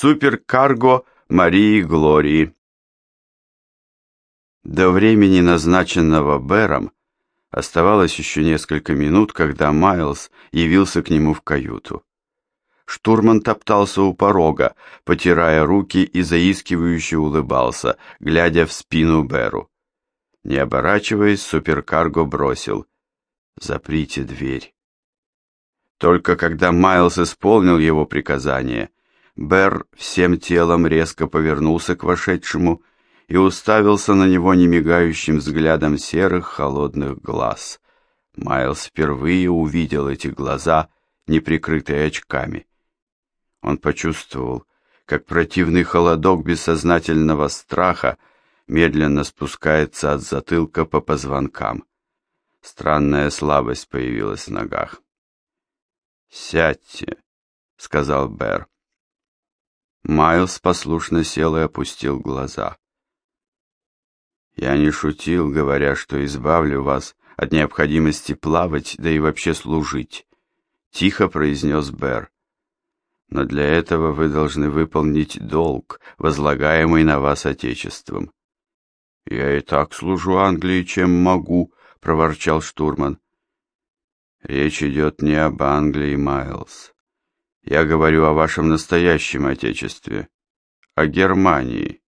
Суперкарго Марии Глории. До времени, назначенного Бэром, оставалось еще несколько минут, когда Майлз явился к нему в каюту. Штурман топтался у порога, потирая руки и заискивающе улыбался, глядя в спину Беру. Не оборачиваясь, суперкарго бросил. «Заприте дверь». Только когда Майлз исполнил его приказание, Бер всем телом резко повернулся к вошедшему и уставился на него немигающим взглядом серых холодных глаз. Майлз впервые увидел эти глаза, не прикрытые очками. Он почувствовал, как противный холодок бессознательного страха медленно спускается от затылка по позвонкам. Странная слабость появилась в ногах. «Сядьте», — сказал Бэр. Майлз послушно сел и опустил глаза. «Я не шутил, говоря, что избавлю вас от необходимости плавать, да и вообще служить», — тихо произнес Бэр. «Но для этого вы должны выполнить долг, возлагаемый на вас Отечеством». «Я и так служу Англии, чем могу», — проворчал штурман. Речь идет не об Англии, Майлз. Я говорю о вашем настоящем отечестве, о Германии.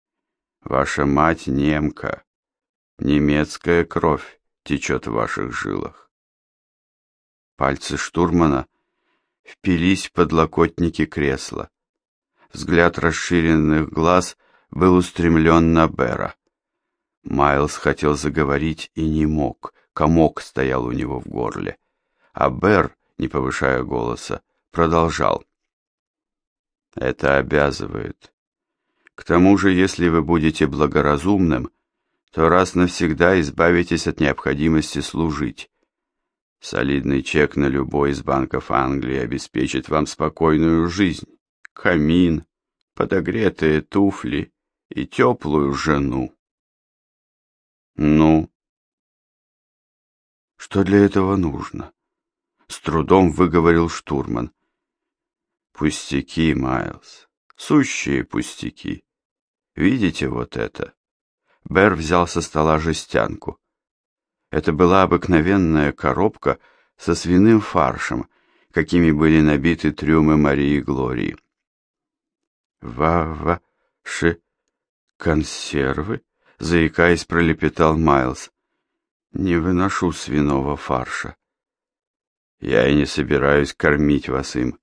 Ваша мать немка. Немецкая кровь течет в ваших жилах. Пальцы штурмана впились в подлокотники кресла. Взгляд расширенных глаз был устремлен на Бера. Майлз хотел заговорить и не мог, комок стоял у него в горле а Бер, не повышая голоса, продолжал. Это обязывает. К тому же, если вы будете благоразумным, то раз навсегда избавитесь от необходимости служить. Солидный чек на любой из банков Англии обеспечит вам спокойную жизнь, камин, подогретые туфли и теплую жену. Ну, что для этого нужно? с трудом выговорил штурман. Пустяки, Майлз, сущие пустяки. Видите вот это? Бер взял со стола жестянку. Это была обыкновенная коробка со свиным фаршем, какими были набиты трюмы Марии Глории. «Ва-ва-ши консервы?» — заикаясь, пролепетал Майлз. «Не выношу свиного фарша». Я и не собираюсь кормить вас им.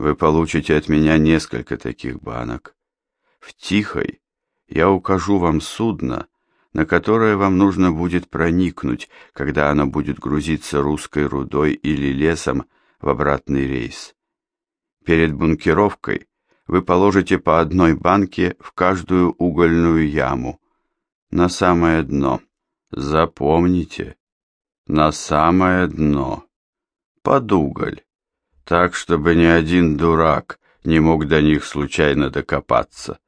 Вы получите от меня несколько таких банок. В Тихой я укажу вам судно, на которое вам нужно будет проникнуть, когда оно будет грузиться русской рудой или лесом в обратный рейс. Перед бункеровкой вы положите по одной банке в каждую угольную яму, на самое дно. Запомните, на самое дно под уголь, так, чтобы ни один дурак не мог до них случайно докопаться.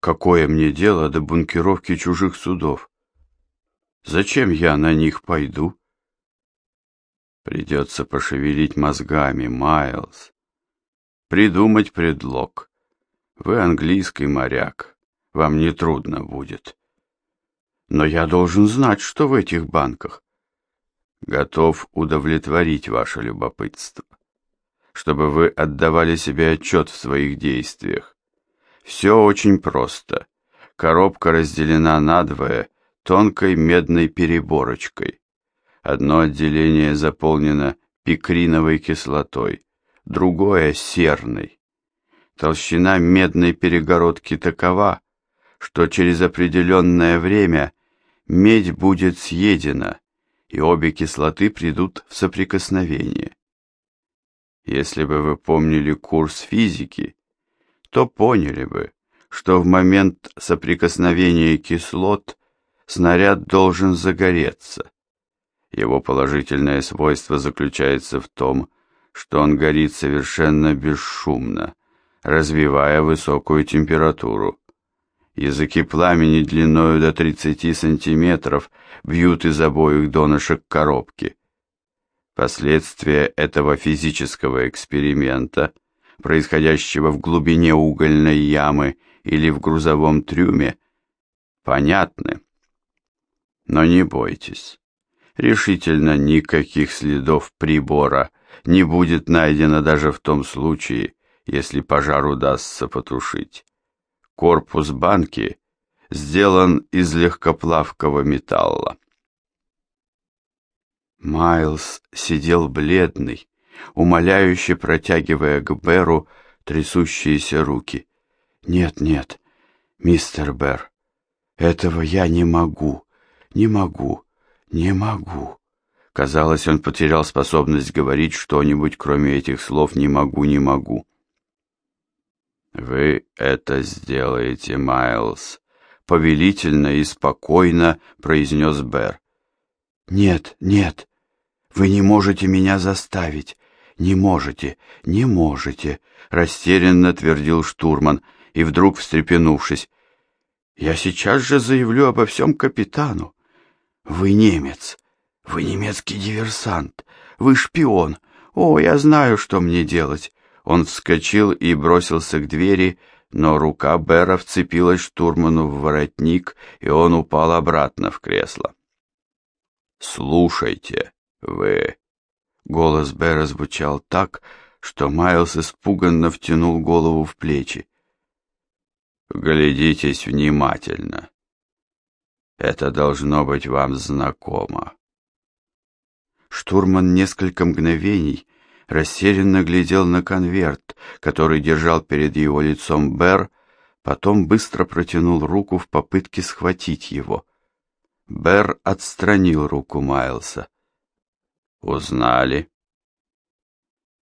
Какое мне дело до бункеровки чужих судов? Зачем я на них пойду? Придется пошевелить мозгами, Майлз. Придумать предлог. Вы английский моряк, вам не трудно будет. Но я должен знать, что в этих банках готов удовлетворить ваше любопытство, чтобы вы отдавали себе отчет в своих действиях. Все очень просто. Коробка разделена надвое тонкой медной переборочкой. Одно отделение заполнено пикриновой кислотой, другое — серной. Толщина медной перегородки такова, что через определенное время медь будет съедена, и обе кислоты придут в соприкосновение. Если бы вы помнили курс физики, то поняли бы, что в момент соприкосновения кислот снаряд должен загореться. Его положительное свойство заключается в том, что он горит совершенно бесшумно, развивая высокую температуру. Языки пламени длиною до 30 сантиметров бьют из обоих донышек коробки. Последствия этого физического эксперимента происходящего в глубине угольной ямы или в грузовом трюме, понятны. Но не бойтесь. Решительно никаких следов прибора не будет найдено даже в том случае, если пожар удастся потушить. Корпус банки сделан из легкоплавкого металла. Майлз сидел бледный, умоляюще протягивая к Беру трясущиеся руки. «Нет, нет, мистер Бер, этого я не могу, не могу, не могу». Казалось, он потерял способность говорить что-нибудь, кроме этих слов «не могу, не могу». «Вы это сделаете, Майлз», — повелительно и спокойно произнес Бер. «Нет, нет, вы не можете меня заставить. Не можете, не можете, растерянно твердил штурман и вдруг встрепенувшись. Я сейчас же заявлю обо всем капитану. Вы немец. Вы немецкий диверсант. Вы шпион. О, я знаю, что мне делать. Он вскочил и бросился к двери, но рука Бера вцепилась штурману в воротник, и он упал обратно в кресло. «Слушайте, вы...» Голос Бэра звучал так, что Майлз испуганно втянул голову в плечи. «Глядитесь внимательно. Это должно быть вам знакомо». Штурман несколько мгновений растерянно глядел на конверт, который держал перед его лицом Бэр, потом быстро протянул руку в попытке схватить его. Бэр отстранил руку Майлса. Узнали.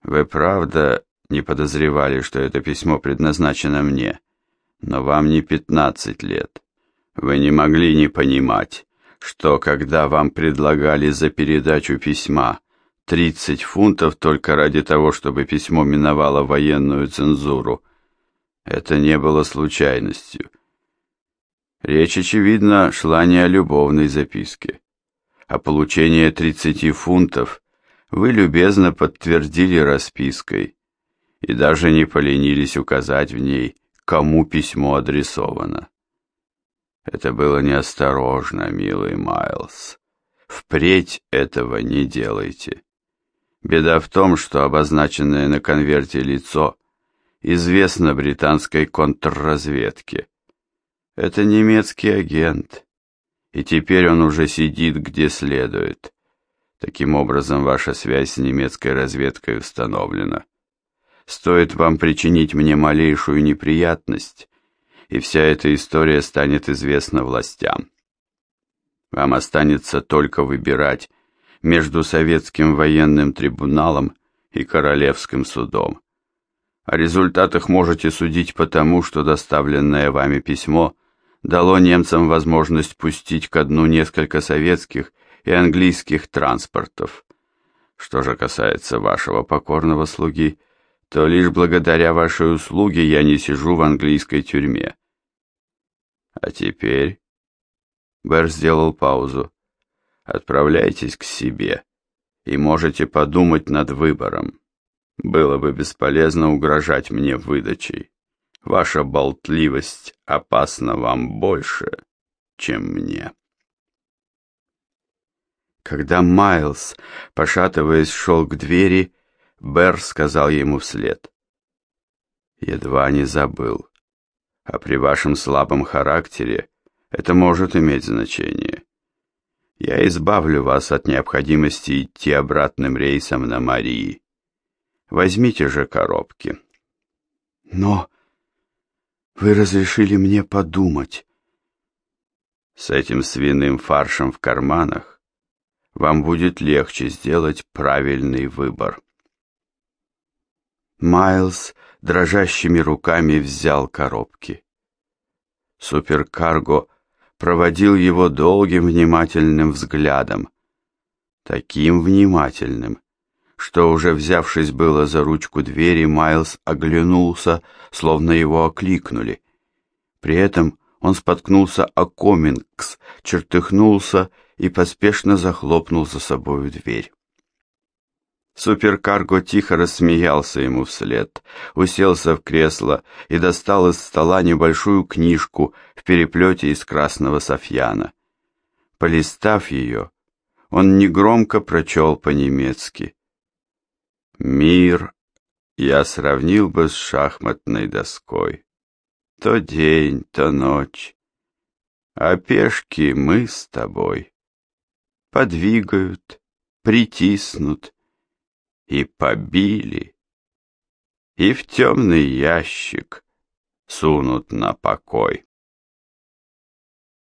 Вы правда не подозревали, что это письмо предназначено мне, но вам не пятнадцать лет. Вы не могли не понимать, что когда вам предлагали за передачу письма тридцать фунтов только ради того, чтобы письмо миновало военную цензуру, это не было случайностью. Речь, очевидно, шла не о любовной записке о получении 30 фунтов вы любезно подтвердили распиской и даже не поленились указать в ней, кому письмо адресовано. Это было неосторожно, милый Майлз. Впредь этого не делайте. Беда в том, что обозначенное на конверте лицо известно британской контрразведке. Это немецкий агент, и теперь он уже сидит где следует. Таким образом, ваша связь с немецкой разведкой установлена. Стоит вам причинить мне малейшую неприятность, и вся эта история станет известна властям. Вам останется только выбирать между советским военным трибуналом и королевским судом. О результатах можете судить потому, что доставленное вами письмо дало немцам возможность пустить ко дну несколько советских и английских транспортов. Что же касается вашего покорного слуги, то лишь благодаря вашей услуге я не сижу в английской тюрьме. А теперь... Бэр сделал паузу. Отправляйтесь к себе и можете подумать над выбором. Было бы бесполезно угрожать мне выдачей. Ваша болтливость опасна вам больше, чем мне. Когда Майлз, пошатываясь, шел к двери, Бер сказал ему вслед. «Едва не забыл. А при вашем слабом характере это может иметь значение. Я избавлю вас от необходимости идти обратным рейсом на Марии. Возьмите же коробки». «Но...» Вы разрешили мне подумать. С этим свиным фаршем в карманах вам будет легче сделать правильный выбор. Майлз дрожащими руками взял коробки. Суперкарго проводил его долгим внимательным взглядом, таким внимательным, что уже взявшись было за ручку двери, Майлз оглянулся, словно его окликнули. При этом он споткнулся о комингс, чертыхнулся и поспешно захлопнул за собою дверь. Суперкарго тихо рассмеялся ему вслед, уселся в кресло и достал из стола небольшую книжку в переплете из красного софьяна. Полистав ее, он негромко прочел по-немецки. «Мир я сравнил бы с шахматной доской. То день, то ночь, а пешки мы с тобой. Подвигают, притиснут, и побили, и в темный ящик сунут на покой.